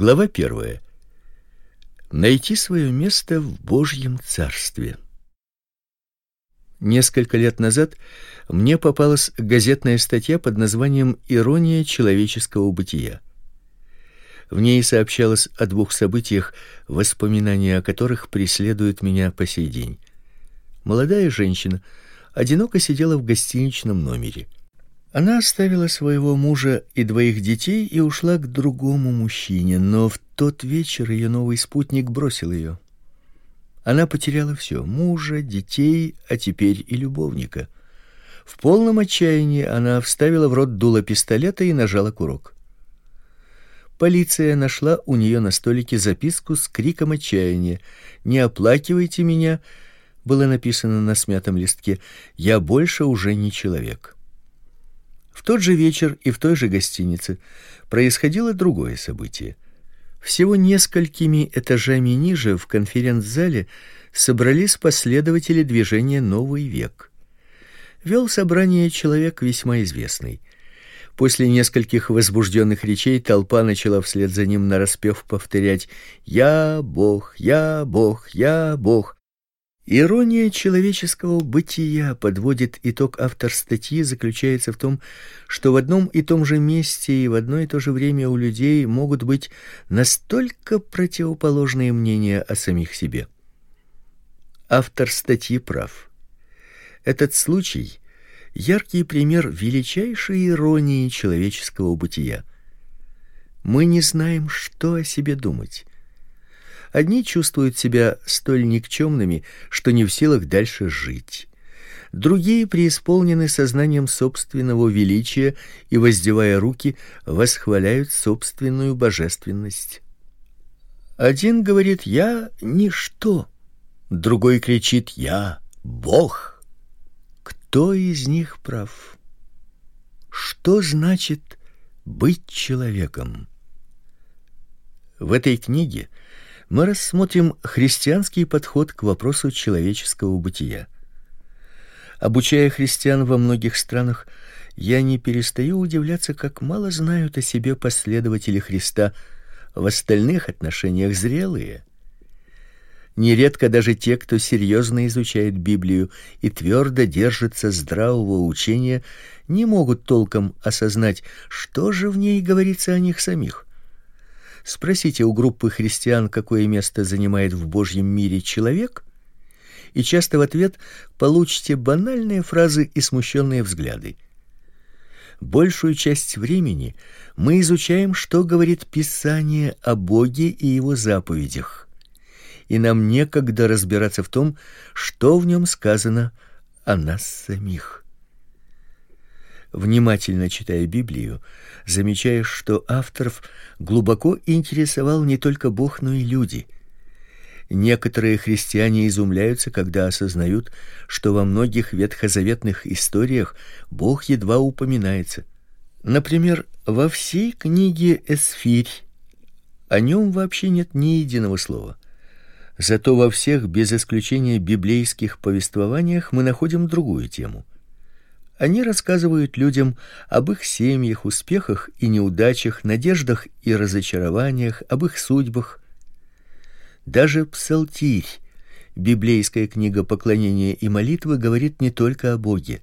Глава первая. Найти свое место в Божьем царстве. Несколько лет назад мне попалась газетная статья под названием Ирония человеческого бытия. В ней сообщалось о двух событиях, воспоминания о которых преследуют меня по сей день. Молодая женщина одиноко сидела в гостиничном номере. Она оставила своего мужа и двоих детей и ушла к другому мужчине, но в тот вечер ее новый спутник бросил ее. Она потеряла все: мужа, детей, а теперь и любовника. В полном отчаянии она вставила в рот дуло пистолета и нажала курок. Полиция нашла у нее на столике записку с криком отчаяния: "Не оплакивайте меня", было написано на смятом листке. "Я больше уже не человек". В тот же вечер и в той же гостинице происходило другое событие. Всего несколькими этажами ниже в конференц-зале собрались последователи движения Новый век. Вел собрание человек весьма известный. После нескольких возбужденных речей толпа начала вслед за ним нараспев повторять: "Я Бог, я Бог, я Бог". Ирония человеческого бытия подводит итог автор статьи заключается в том, что в одном и том же месте и в одно и то же время у людей могут быть настолько противоположные мнения о самих себе. Автор статьи прав. Этот случай яркий пример величайшей иронии человеческого бытия. Мы не знаем, что о себе думать. Одни чувствуют себя столь никчемными, что не в силах дальше жить. Другие преисполнены сознанием собственного величия и воздевая руки, восхваляют собственную божественность. Один говорит: "Я ничто", другой кричит: "Я Бог". Кто из них прав? Что значит быть человеком? В этой книге мы рассмотрим христианский подход к вопросу человеческого бытия. Обучая христиан во многих странах, я не перестаю удивляться, как мало знают о себе последователи Христа в остальных отношениях зрелые. Нередко даже те, кто серьезно изучает Библию и твердо держится здравого учения, не могут толком осознать, что же в ней говорится о них самих. Спросите у группы христиан, какое место занимает в Божьем мире человек, и часто в ответ получите банальные фразы и смущенные взгляды. Большую часть времени мы изучаем, что говорит Писание о Боге и его заповедях. И нам некогда разбираться в том, что в нем сказано о нас самих. Внимательно читая Библию, замечаешь, что авторов глубоко интересовал не только Бог, но и люди. Некоторые христиане изумляются, когда осознают, что во многих ветхозаветных историях Бог едва упоминается. Например, во всей книге Эсфирь о нем вообще нет ни единого слова. Зато во всех без исключения библейских повествованиях мы находим другую тему. Они рассказывают людям об их семьях, успехах и неудачах, надеждах и разочарованиях, об их судьбах. Даже Псалтирь, библейская книга поклонения и молитвы, говорит не только о Боге.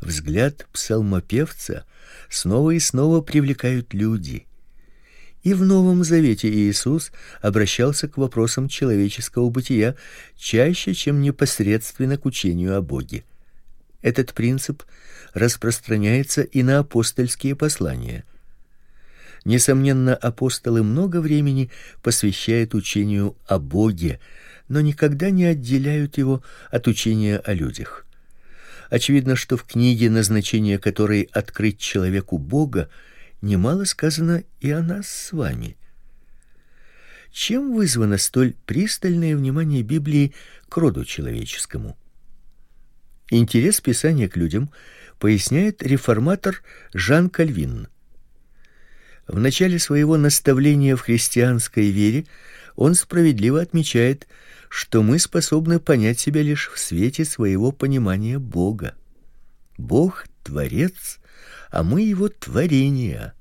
Взгляд псалмопевца снова и снова привлекают люди. И в Новом Завете Иисус обращался к вопросам человеческого бытия чаще, чем непосредственно к учению о Боге. Этот принцип распространяется и на апостольские послания. Несомненно, апостолы много времени посвящают учению о Боге, но никогда не отделяют его от учения о людях. Очевидно, что в книге, назначение которой открыть человеку Бога, немало сказано и о нас с вами. Чем вызвано столь пристальное внимание Библии к роду человеческому? Интерес Писания к людям поясняет реформатор Жан Кальвин. В начале своего наставления в христианской вере он справедливо отмечает, что мы способны понять себя лишь в свете своего понимания Бога. Бог творец, а мы его творение.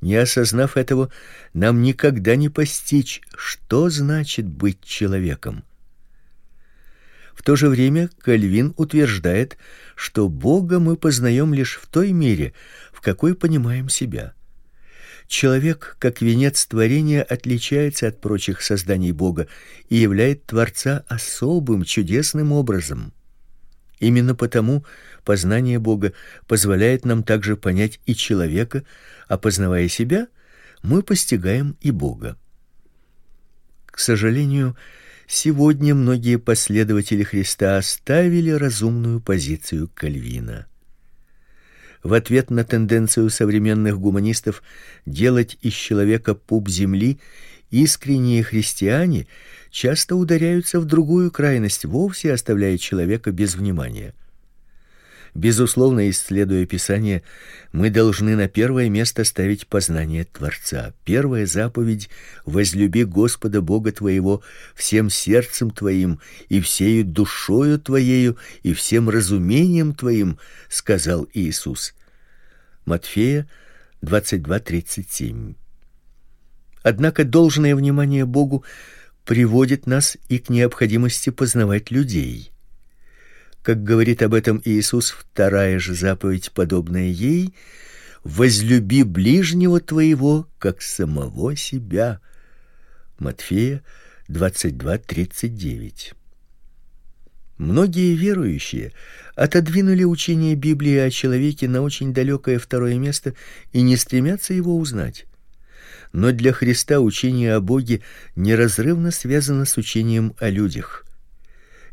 Не осознав этого, нам никогда не постичь, что значит быть человеком. В то же время Кальвин утверждает, что Бога мы познаем лишь в той мере, в какой понимаем себя. Человек, как венец творения, отличается от прочих созданий Бога и являет Творца особым, чудесным образом. Именно потому познание Бога позволяет нам также понять и человека, а познавая себя, мы постигаем и Бога. К сожалению, сегодня многие последователи Христа оставили разумную позицию Кальвина в ответ на тенденцию современных гуманистов делать из человека пуп земли, искренние христиане часто ударяются в другую крайность, вовсе оставляя человека без внимания. Безусловно, исследуя Писание, мы должны на первое место ставить познание Творца. Первая заповедь возлюби Господа Бога твоего всем сердцем твоим и всею душою твоею и всем разумением твоим, сказал Иисус. Матфея 22:37. Однако должное внимание Богу приводит нас и к необходимости познавать людей. Как говорит об этом Иисус, вторая же заповедь, подобная ей: возлюби ближнего твоего как самого себя. Матфея 22:39. Многие верующие отодвинули учение Библии о человеке на очень далекое второе место и не стремятся его узнать. Но для Христа учение о Боге неразрывно связано с учением о людях.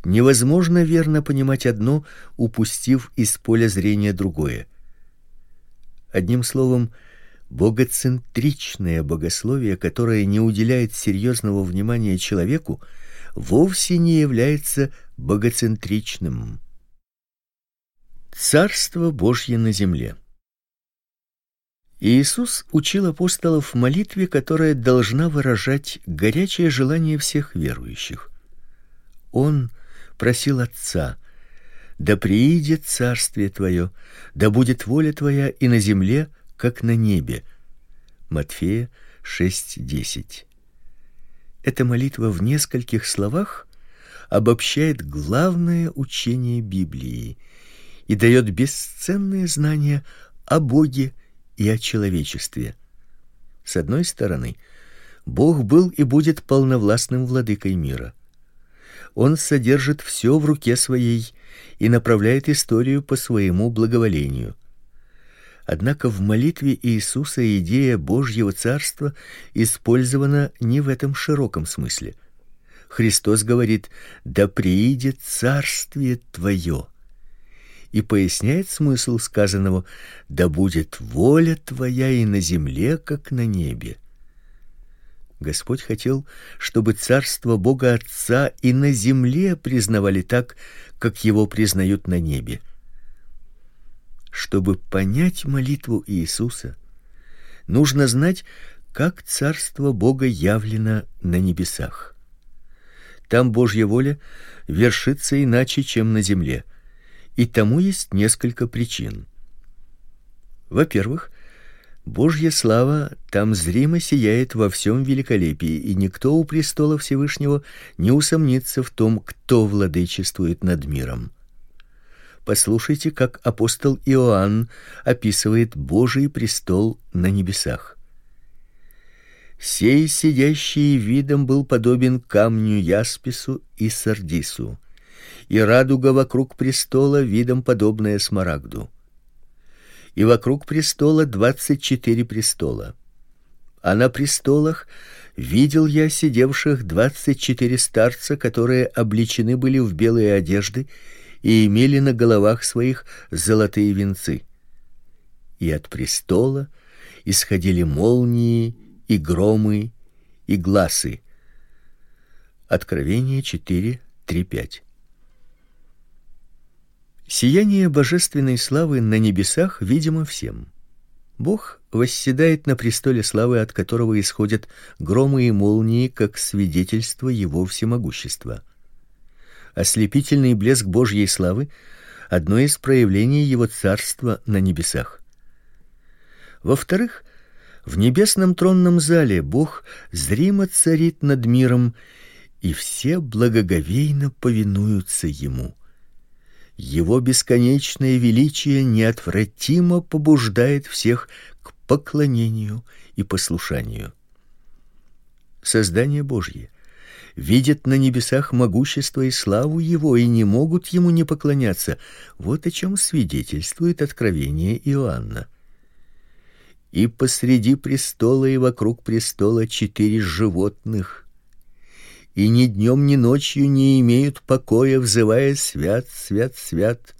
Невозможно верно понимать одно, упустив из поля зрения другое. Одним словом, богоцентричное богословие, которое не уделяет серьезного внимания человеку, вовсе не является богоцентричным. Царство Божье на земле. Иисус учил апостолов молитве, которая должна выражать горячее желание всех верующих. Он просил Отца: "Да приидет царствие твое, да будет воля твоя и на земле, как на небе". Матфея 6:10. Эта молитва в нескольких словах обобщает главное учение Библии и дает бесценные знания о Боге и о человечестве. С одной стороны, Бог был и будет полновластным владыкой мира. Он содержит все в руке своей и направляет историю по своему благоволению. Однако в молитве Иисуса идея Божьего царства использована не в этом широком смысле. Христос говорит: "Да приидет царствие твое" и поясняет смысл сказанного: "Да будет воля твоя и на земле, как на небе". Господь хотел, чтобы царство Бога Отца и на земле признавали так, как его признают на небе. Чтобы понять молитву Иисуса, нужно знать, как царство Бога явлено на небесах. Там Божья воля вершится иначе, чем на земле, и тому есть несколько причин. Во-первых, Божья слава там зримо сияет во всем великолепии, и никто у престола Всевышнего не усомнится в том, кто владычествует над миром. Послушайте, как апостол Иоанн описывает Божий престол на небесах. Сей сидящий видом был подобен камню яспису и сардису, и радуга вокруг престола видом подобная смарагду. И вокруг престола двадцать четыре престола. А на престолах видел я сидевших двадцать четыре старца, которые облечены были в белые одежды и имели на головах своих золотые венцы. И от престола исходили молнии и громы и гласы. Откровение 4, 3, 5. Сияние божественной славы на небесах видимо всем. Бог восседает на престоле славы, от которого исходят громы и молнии, как свидетельство его всемогущества ослепительный блеск Божьей славы одно из проявлений его царства на небесах. Во-вторых, В небесном тронном зале Бог зримо царит над миром, и все благоговейно повинуются ему. Его бесконечное величие неотвратимо побуждает всех к поклонению и послушанию. Создание Божье видят на небесах могущество и славу его и не могут ему не поклоняться. Вот о чем свидетельствует откровение Иоанна и посреди престола и вокруг престола четыре животных. И ни днем, ни ночью не имеют покоя, взывая: свят, свят, свят,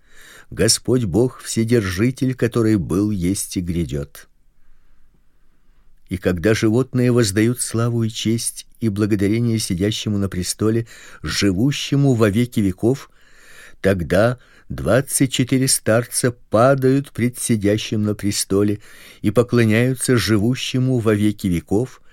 Господь Бог вседержитель, который был, есть и грядет. И когда животные воздают славу и честь и благодарение сидящему на престоле, живущему во веки веков, тогда двадцать четыре старца падают пред сидящим на престоле и поклоняются живущему во веки веков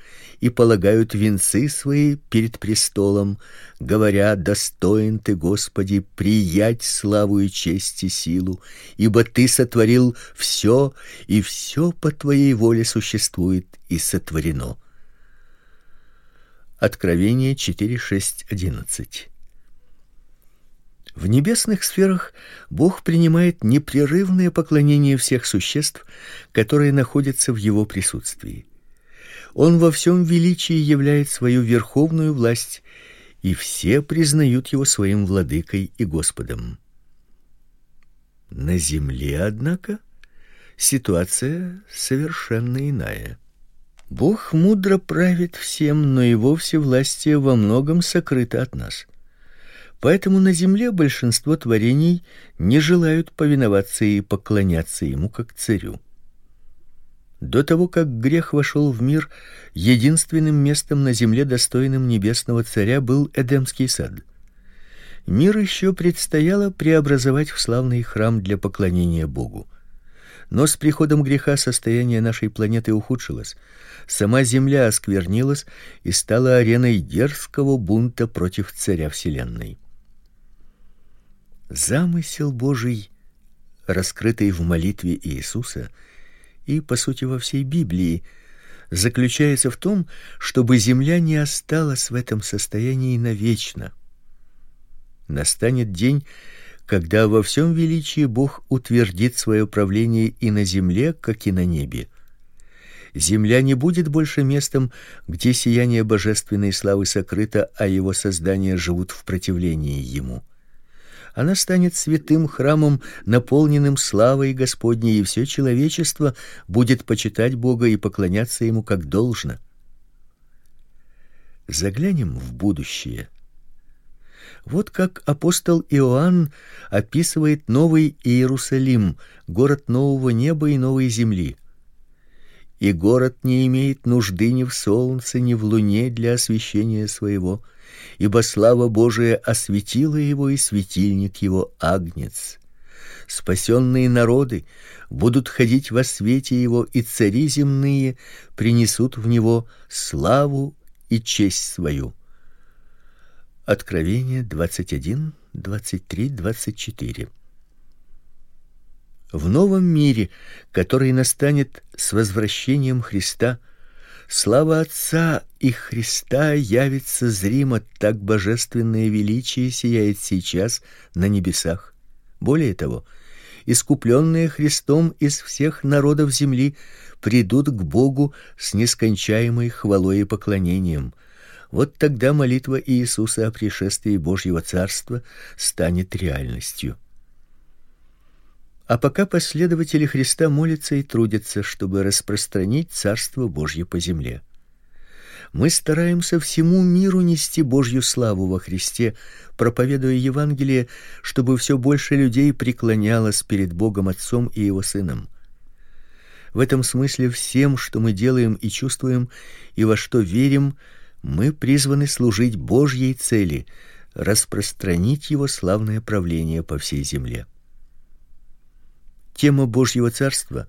и полагают венцы свои перед престолом, говоря: достоин ты, Господи, приять славу и честь и силу, ибо ты сотворил все, и все по твоей воле существует и сотворено. Откровение 4:6-11. В небесных сферах Бог принимает непрерывное поклонение всех существ, которые находятся в его присутствии. Он во всем величии являет свою верховную власть, и все признают его своим владыкой и Господом. На земле, однако, ситуация совершенно иная. Бог мудро правит всем, но его всевластие во многом сокрыто от нас. Поэтому на земле большинство творений не желают повиноваться и поклоняться ему как царю. До того, как грех вошел в мир, единственным местом на земле достойным небесного царя был Эдемский сад. Мир еще предстояло преобразовать в славный храм для поклонения Богу. Но с приходом греха состояние нашей планеты ухудшилось. Сама земля осквернилась и стала ареной дерзкого бунта против царя вселенной. Замысел Божий, раскрытый в молитве Иисуса и по сути во всей Библии, заключается в том, чтобы земля не осталась в этом состоянии навечно. Настанет день, когда во всем величии Бог утвердит свое правление и на земле, как и на небе. Земля не будет больше местом, где сияние божественной славы сокрыто, а его создания живут в противлении ему она станет святым храмом, наполненным славой Господней, и все человечество будет почитать Бога и поклоняться ему как должно. Заглянем в будущее. Вот как апостол Иоанн описывает новый Иерусалим, город нового неба и новой земли. И город не имеет нужды ни в солнце, ни в луне для освещения своего, ибо слава Божия осветила его, и светильник его агнец. Спасенные народы будут ходить во свете его, и цари земные принесут в него славу и честь свою. Откровение 21, 23, 24. В новом мире, который настанет с возвращением Христа, Слава Отца и Христа явится зримо, так божественное величие сияет сейчас на небесах. Более того, искупленные Христом из всех народов земли придут к Богу с нескончаемой хвалой и поклонением. Вот тогда молитва Иисуса о пришествии Божьего царства станет реальностью. А пока последователи Христа молятся и трудятся, чтобы распространить царство Божье по земле. Мы стараемся всему миру нести Божью славу во Христе, проповедуя Евангелие, чтобы все больше людей преклонялось перед Богом Отцом и его Сыном. В этом смысле всем, что мы делаем и чувствуем, и во что верим, мы призваны служить Божьей цели распространить его славное правление по всей земле. Тема Божьего царства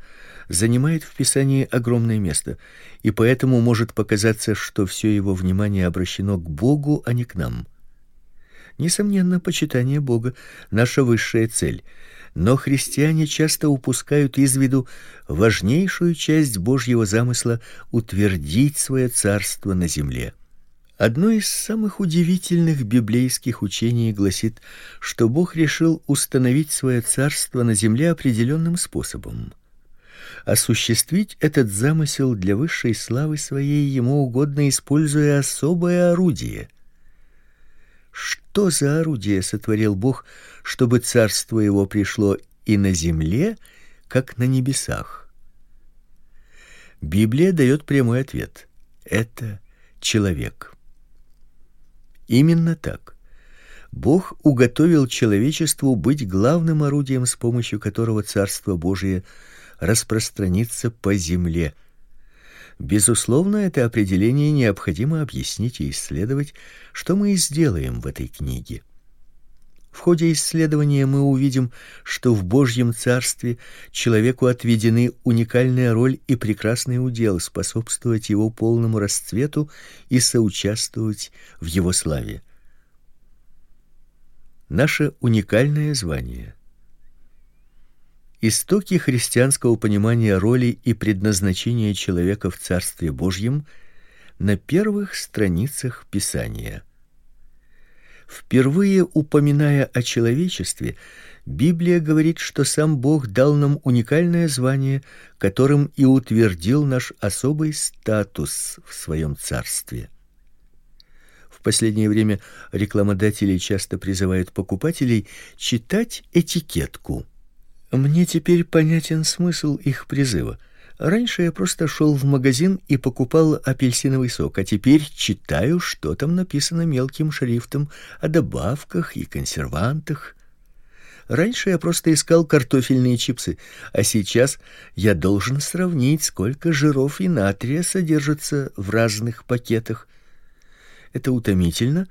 занимает в Писании огромное место, и поэтому может показаться, что все его внимание обращено к Богу, а не к нам. Несомненно, почитание Бога наша высшая цель, Но христиане часто упускают из виду важнейшую часть Божьего замысла утвердить свое царство на земле. Одно из самых удивительных библейских учений гласит, что Бог решил установить свое царство на земле определенным способом. Осуществить этот замысел для высшей славы своей ему угодно, используя особое орудие. Что за орудие сотворил Бог, чтобы царство его пришло и на земле, как на небесах? Библия дает прямой ответ. Это человек. Именно так. Бог уготовил человечеству быть главным орудием, с помощью которого царство Божие распространится по земле. Безусловно, это определение необходимо объяснить и исследовать, что мы и сделаем в этой книге. В ходе исследования мы увидим, что в Божьем царстве человеку отведены уникальная роль и прекрасный удел способствовать его полному расцвету и соучаствовать в его славе. Наше уникальное звание Истоки христианского понимания роли и предназначения человека в Царстве Божьем на первых страницах Писания. Впервые упоминая о человечестве, Библия говорит, что сам Бог дал нам уникальное звание, которым и утвердил наш особый статус в своем царстве. В последнее время рекламодатели часто призывают покупателей читать этикетку. Мне теперь понятен смысл их призыва. Раньше я просто шел в магазин и покупал апельсиновый сок, а теперь читаю, что там написано мелким шрифтом о добавках и консервантах. Раньше я просто искал картофельные чипсы, а сейчас я должен сравнить, сколько жиров и натрия содержится в разных пакетах. Это утомительно,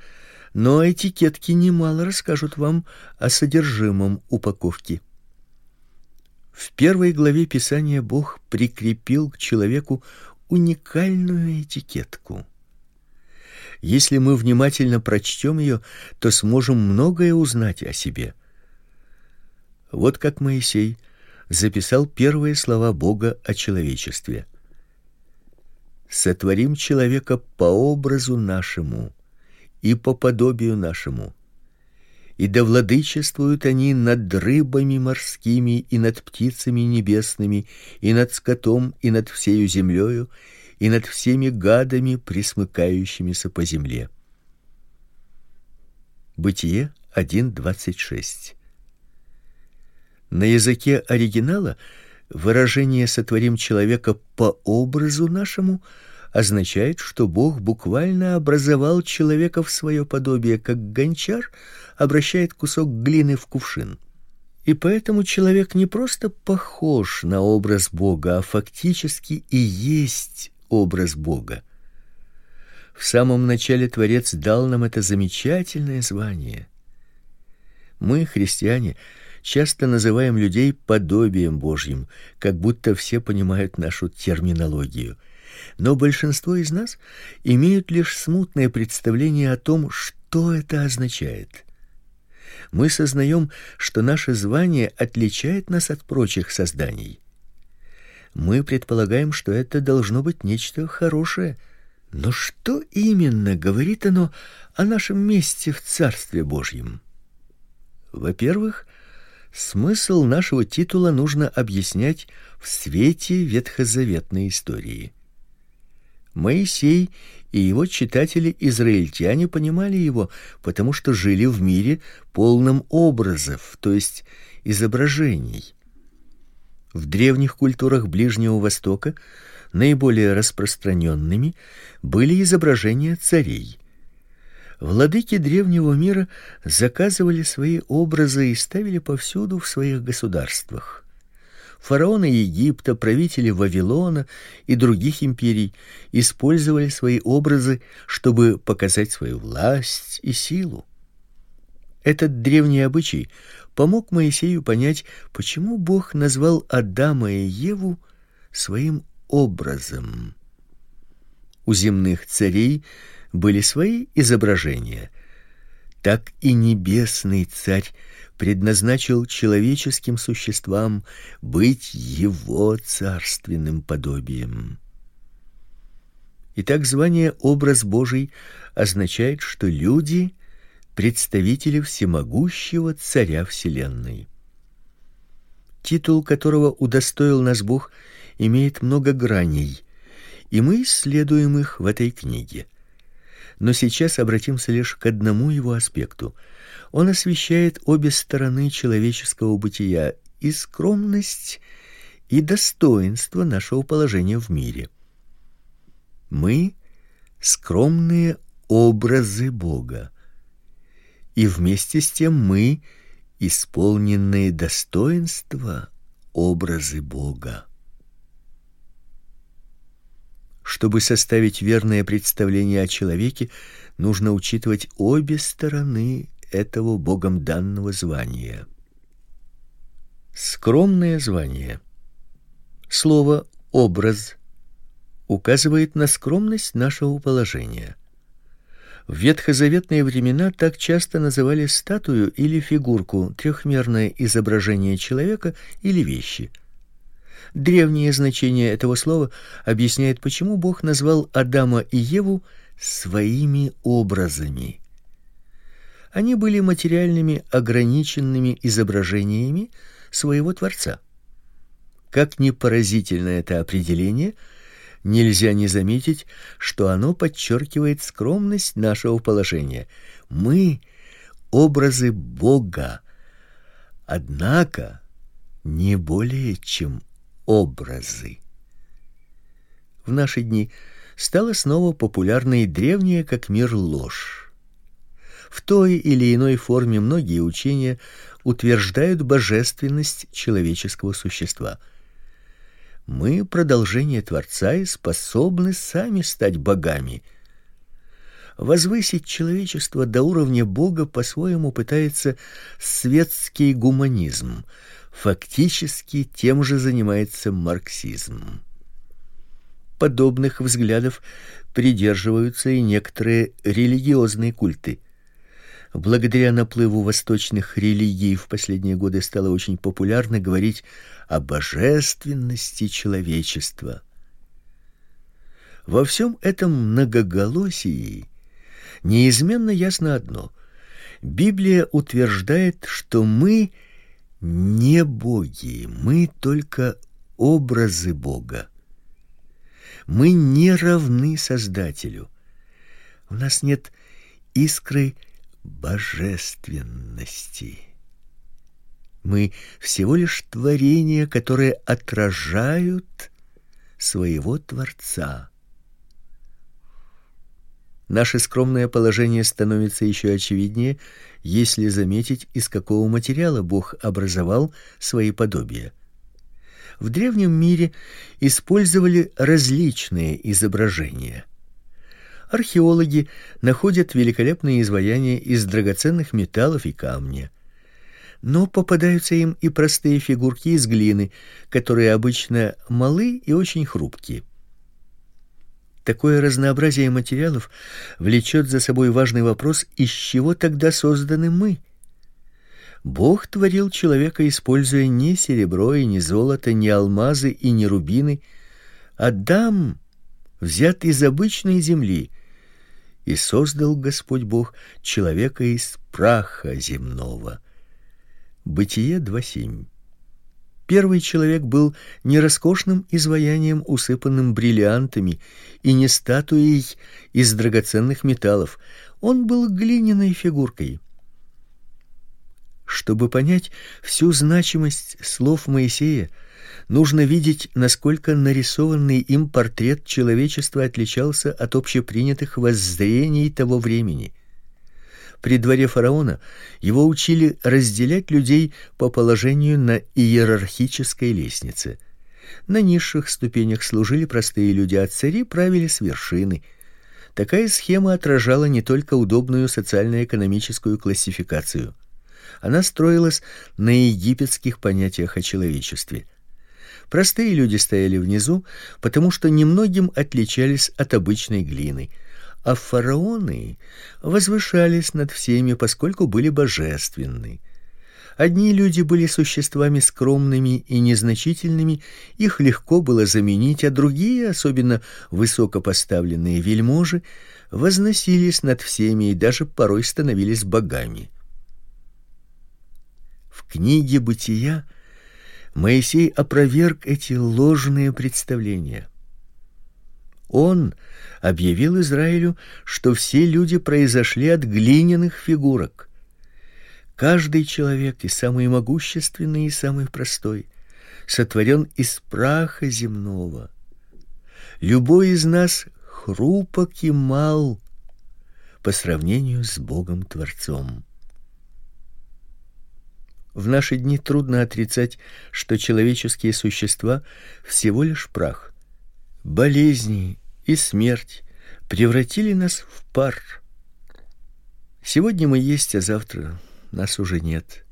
но этикетки немало расскажут вам о содержимом упаковки. В первой главе Писания Бог прикрепил к человеку уникальную этикетку. Если мы внимательно прочтем ее, то сможем многое узнать о себе. Вот как Моисей записал первые слова Бога о человечестве. Сотворим человека по образу нашему и по подобию нашему и да владычествуют они над рыбами морскими и над птицами небесными, и над скотом, и над всею землею, и над всеми гадами, присмыкающимися по земле. Бытие 1:26. На языке оригинала выражение сотворим человека по образу нашему означает, что Бог буквально образовал человека в свое подобие, как гончар обращает кусок глины в кувшин. И поэтому человек не просто похож на образ Бога, а фактически и есть образ Бога. В самом начале Творец дал нам это замечательное звание. Мы, христиане, часто называем людей подобием Божьим, как будто все понимают нашу терминологию – но большинство из нас имеют лишь смутное представление о том, что это означает. Мы сознаем, что наше звание отличает нас от прочих созданий. Мы предполагаем, что это должно быть нечто хорошее, но что именно говорит оно о нашем месте в Царстве Божьем? Во-первых, смысл нашего титула нужно объяснять в свете ветхозаветной истории. Моисей и его читатели-израильтяне понимали его, потому что жили в мире полном образов, то есть изображений. В древних культурах Ближнего Востока наиболее распространенными были изображения царей. Владыки древнего мира заказывали свои образы и ставили повсюду в своих государствах фараоны Египта, правители Вавилона и других империй использовали свои образы, чтобы показать свою власть и силу. Этот древний обычай помог Моисею понять, почему Бог назвал Адама и Еву своим образом. У земных царей были свои изображения. так и небесный царь предназначил человеческим существам быть его царственным подобием. Итак, звание образ Божий означает, что люди представители всемогущего царя вселенной. Титул, которого удостоил нас Бог, имеет много граней, и мы исследуем их в этой книге. Но сейчас обратимся лишь к одному его аспекту. Он освещает обе стороны человеческого бытия: и скромность, и достоинство нашего положения в мире. Мы скромные образы Бога. И вместе с тем мы исполненные достоинства образы Бога. Чтобы составить верное представление о человеке, нужно учитывать обе стороны этого Богом данного звания. Скромное звание. Слово образ указывает на скромность нашего положения. В ветхозаветные времена так часто называли статую или фигурку трехмерное изображение человека или вещи. Древнее значение этого слова объясняет, почему Бог назвал Адама и Еву своими образами. Они были материальными ограниченными изображениями своего Творца. Как ни поразительно это определение, нельзя не заметить, что оно подчеркивает скромность нашего положения. Мы образы Бога, однако не более чем образы. В наши дни стала снова популярной древняя как мир ложь. В той или иной форме многие учения утверждают божественность человеческого существа – мы продолжение Творца и способны сами стать богами. Возвысить человечество до уровня Бога по-своему пытается светский гуманизм. Фактически тем же занимается марксизм. Подобных взглядов придерживаются и некоторые религиозные культы. Благодаря наплыву восточных религий в последние годы стало очень популярно говорить о божественности человечества. Во всем этом многоголосии неизменно ясно одно: Библия утверждает, что мы не боги, мы только образы Бога. Мы не равны Создателю. У нас нет искры божественности. Мы всего лишь творения, которые отражают своего Творца. Наше скромное положение становится еще очевиднее, если заметить, из какого материала Бог образовал свои подобия. В древнем мире использовали различные изображения – археологи находят великолепные изваяния из драгоценных металлов и камня. Но попадаются им и простые фигурки из глины, которые обычно малы и очень хрупкие. Такое разнообразие материалов влечет за собой важный вопрос: из чего тогда созданы мы? Бог творил человека, используя не серебро и не золото, не алмазы и не рубины. Адам взят из обычной земли, и создал Господь Бог человека из праха земного. Бытие 2:7. Первый человек был не роскошным изваянием, усыпанным бриллиантами, и не статуей из драгоценных металлов. Он был глиняной фигуркой. Чтобы понять всю значимость слов Моисея, нужно видеть, насколько нарисованный им портрет человечества отличался от общепринятых воззрений того времени. При дворе фараона его учили разделять людей по положению на иерархической лестнице. На низших ступенях служили простые люди, а цари правили с вершины. Такая схема отражала не только удобную социально-экономическую классификацию. Она строилась на египетских понятиях о человечестве. Простые люди стояли внизу, потому что немногим отличались от обычной глины, а фараоны возвышались над всеми, поскольку были божественны. Одни люди были существами скромными и незначительными, их легко было заменить, а другие, особенно высокопоставленные вельможи, возносились над всеми и даже порой становились богами. В книге Бытия Моисей опроверг эти ложные представления. Он объявил Израилю, что все люди произошли от глиняных фигурок. Каждый человек, и самый могущественный, и самый простой, сотворен из праха земного. Любой из нас хрупок и мал по сравнению с Богом Творцом. В наши дни трудно отрицать, что человеческие существа всего лишь прах. Болезни и смерть превратили нас в пар. Сегодня мы есть, а завтра нас уже нет.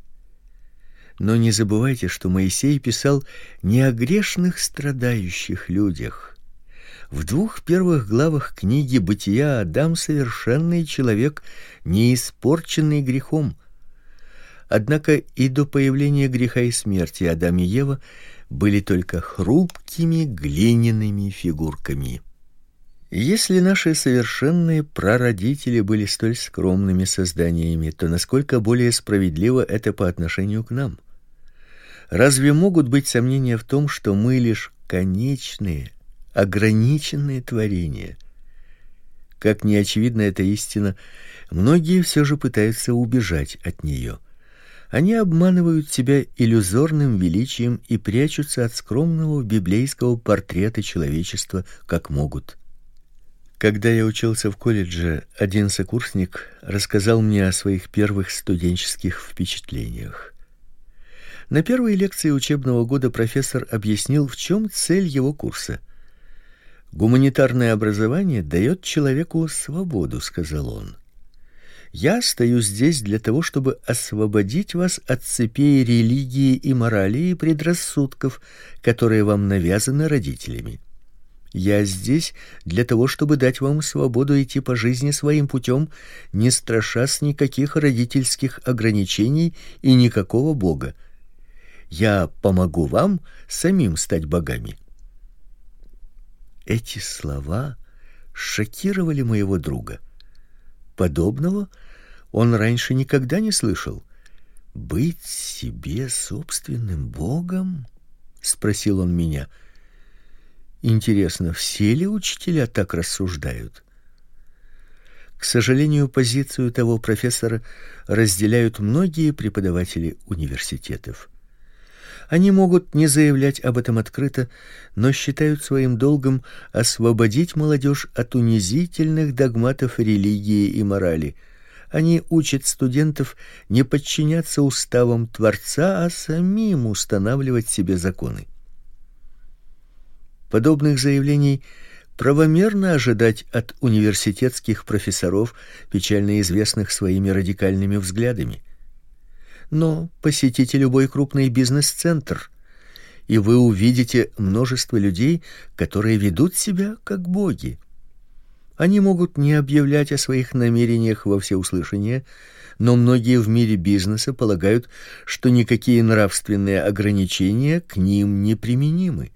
Но не забывайте, что Моисей писал не о грешных страдающих людях. В двух первых главах книги Бытия Адам совершенный человек, не испорченный грехом. Однако и до появления греха и смерти Адам и Ева были только хрупкими глиняными фигурками. Если наши совершенные прародители были столь скромными созданиями, то насколько более справедливо это по отношению к нам? Разве могут быть сомнения в том, что мы лишь конечные, ограниченные творения? Как не очевидна эта истина, многие все же пытаются убежать от нее. Они обманывают себя иллюзорным величием и прячутся от скромного библейского портрета человечества, как могут. Когда я учился в колледже, один сокурсник рассказал мне о своих первых студенческих впечатлениях. На первой лекции учебного года профессор объяснил, в чем цель его курса. Гуманитарное образование дает человеку свободу, сказал он. Я стою здесь для того, чтобы освободить вас от цепей религии и морали и предрассудков, которые вам навязаны родителями. Я здесь для того, чтобы дать вам свободу идти по жизни своим путем, не страшась никаких родительских ограничений и никакого бога. Я помогу вам самим стать богами. Эти слова шокировали моего друга. Подобного он раньше никогда не слышал. Быть себе собственным богом? спросил он меня. — Интересно, все ли учителя так рассуждают? К сожалению, позицию того профессора разделяют многие преподаватели университетов. Они могут не заявлять об этом открыто, но считают своим долгом освободить молодежь от унизительных догматов религии и морали. Они учат студентов не подчиняться уставам Творца, а самим устанавливать себе законы. Подобных заявлений правомерно ожидать от университетских профессоров, печально известных своими радикальными взглядами. Но посетите любой крупный бизнес-центр, и вы увидите множество людей, которые ведут себя как боги. Они могут не объявлять о своих намерениях во всеуслышание, но многие в мире бизнеса полагают, что никакие нравственные ограничения к ним не применимы.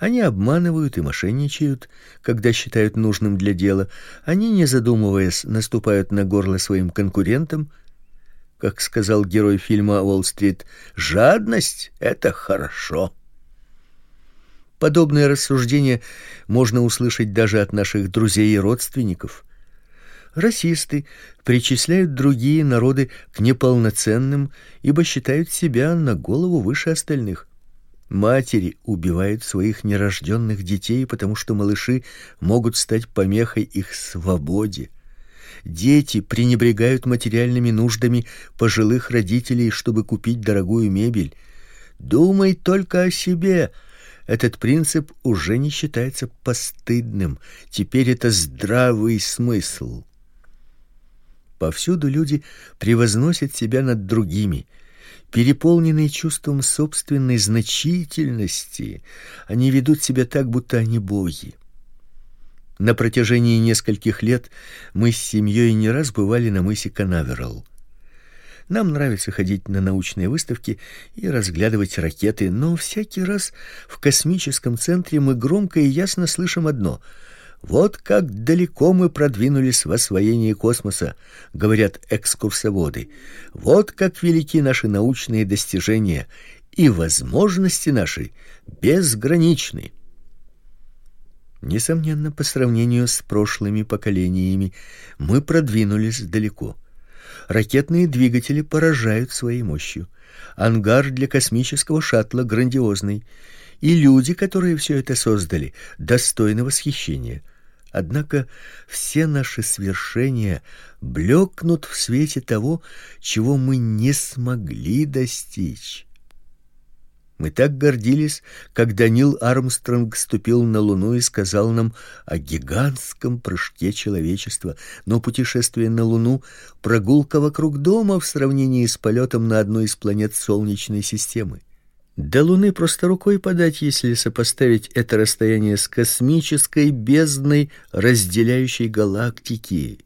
Они обманывают и мошенничают, когда считают нужным для дела. Они, не задумываясь, наступают на горло своим конкурентам. Как сказал герой фильма Уолл-стрит, жадность это хорошо. Подобные рассуждения можно услышать даже от наших друзей и родственников. Расисты причисляют другие народы к неполноценным, ибо считают себя на голову выше остальных. Матери убивают своих нерожденных детей, потому что малыши могут стать помехой их свободе. Дети пренебрегают материальными нуждами пожилых родителей, чтобы купить дорогую мебель. Думай только о себе. Этот принцип уже не считается постыдным. Теперь это здравый смысл. Повсюду люди превозносят себя над другими – Переполненные чувством собственной значительности, они ведут себя так, будто они боги. На протяжении нескольких лет мы с семьей не раз бывали на мысе Канаверал. Нам нравится ходить на научные выставки и разглядывать ракеты, но всякий раз в космическом центре мы громко и ясно слышим одно: вот как далеко мы продвинулись в освоении космоса, говорят экскурсоводы. Вот как велики наши научные достижения и возможности наши безграничны. Несомненно, по сравнению с прошлыми поколениями мы продвинулись далеко. Ракетные двигатели поражают своей мощью. Ангар для космического шаттла грандиозный, и люди, которые все это создали, достойны восхищения. Однако все наши свершения блекнут в свете того, чего мы не смогли достичь. Мы так гордились, когда Нил Армстронг ступил на Луну и сказал нам о гигантском прыжке человечества. Но путешествие на Луну прогулка вокруг дома в сравнении с полетом на одной из планет Солнечной системы. До Луны просто рукой подать, если сопоставить это расстояние с космической бездной, разделяющей галактики.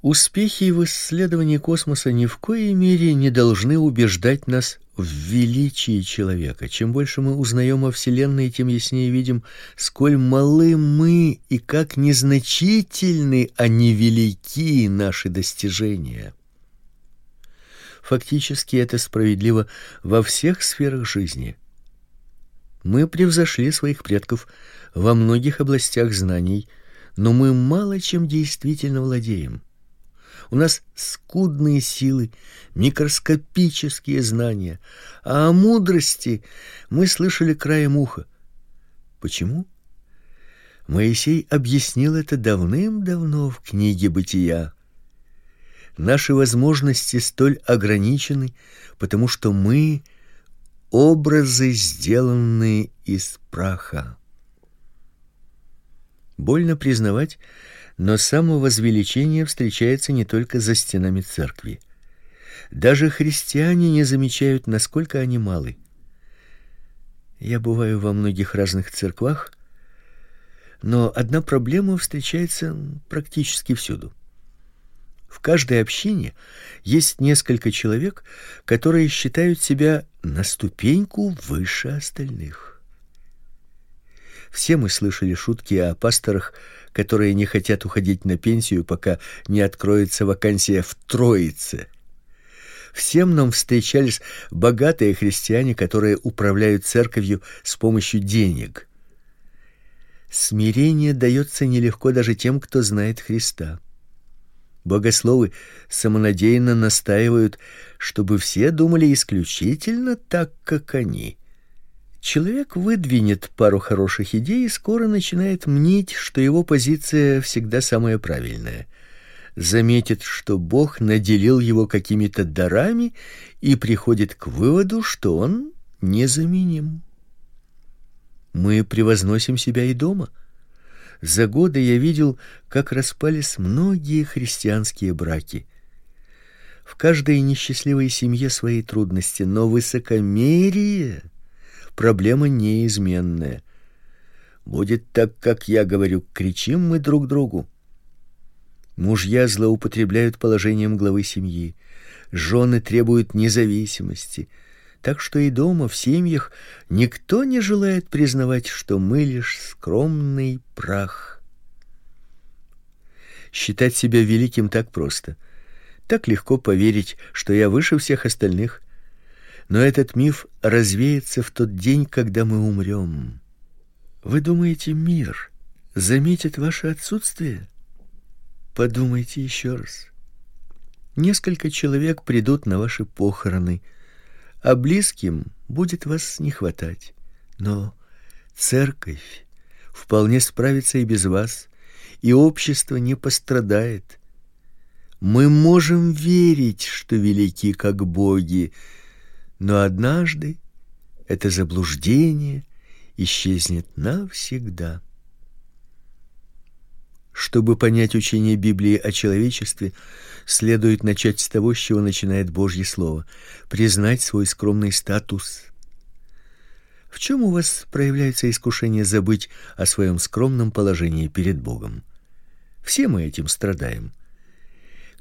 Успехи в исследовании космоса ни в коей мере не должны убеждать нас в величии человека. Чем больше мы узнаем о Вселенной, тем яснее видим, сколь малы мы и как незначительны, а не велики наши достижения. Фактически это справедливо во всех сферах жизни. Мы превзошли своих предков во многих областях знаний, но мы мало чем действительно владеем. У нас скудные силы, микроскопические знания, а о мудрости мы слышали краем уха. Почему? Моисей объяснил это давным-давно в книге Бытия. Наши возможности столь ограничены, потому что мы образы, сделанные из праха. Больно признавать, но самовозвеличение встречается не только за стенами церкви. Даже христиане не замечают, насколько они малы. Я бываю во многих разных церквах, но одна проблема встречается практически всюду. В каждой общине есть несколько человек, которые считают себя на ступеньку выше остальных. Все мы слышали шутки о пасторах, которые не хотят уходить на пенсию, пока не откроется вакансия в Троице. Всем нам встречались богатые христиане, которые управляют церковью с помощью денег. Смирение дается нелегко даже тем, кто знает Христа. Богословы самонадеянно настаивают, чтобы все думали исключительно так, как они. Человек выдвинет пару хороших идей и скоро начинает мнить, что его позиция всегда самая правильная. Заметит, что Бог наделил его какими-то дарами и приходит к выводу, что он незаменим. Мы превозносим себя и дома. За годы я видел, как распались многие христианские браки. В каждой несчастливой семье свои трудности, но высокомерие проблема неизменная. Будет так, как я говорю, кричим мы друг другу. Мужья злоупотребляют положением главы семьи, жены требуют независимости. Так что и дома, в семьях никто не желает признавать, что мы лишь скромный прах. Считать себя великим так просто. Так легко поверить, что я выше всех остальных, но этот миф развеется в тот день, когда мы умрем. Вы думаете, мир заметит ваше отсутствие? Подумайте еще раз. Несколько человек придут на ваши похороны, а близким будет вас не хватать. Но церковь вполне справится и без вас, и общество не пострадает. Мы можем верить, что велики как боги, но однажды это заблуждение исчезнет навсегда. Чтобы понять учение Библии о человечестве, следует начать с того, с чего начинает Божье слово признать свой скромный статус. В чем у вас проявляется искушение забыть о своем скромном положении перед Богом? Все мы этим страдаем.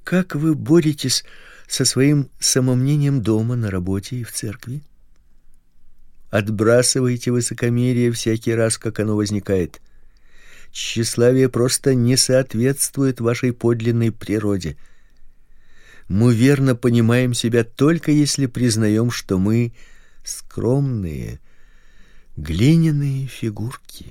Как вы боретесь со своим самомнением дома, на работе и в церкви? Отбрасывайте высокомерие всякий раз, как оно возникает. Тщеславие просто не соответствует вашей подлинной природе. Мы верно понимаем себя только если признаем, что мы скромные, глиняные фигурки.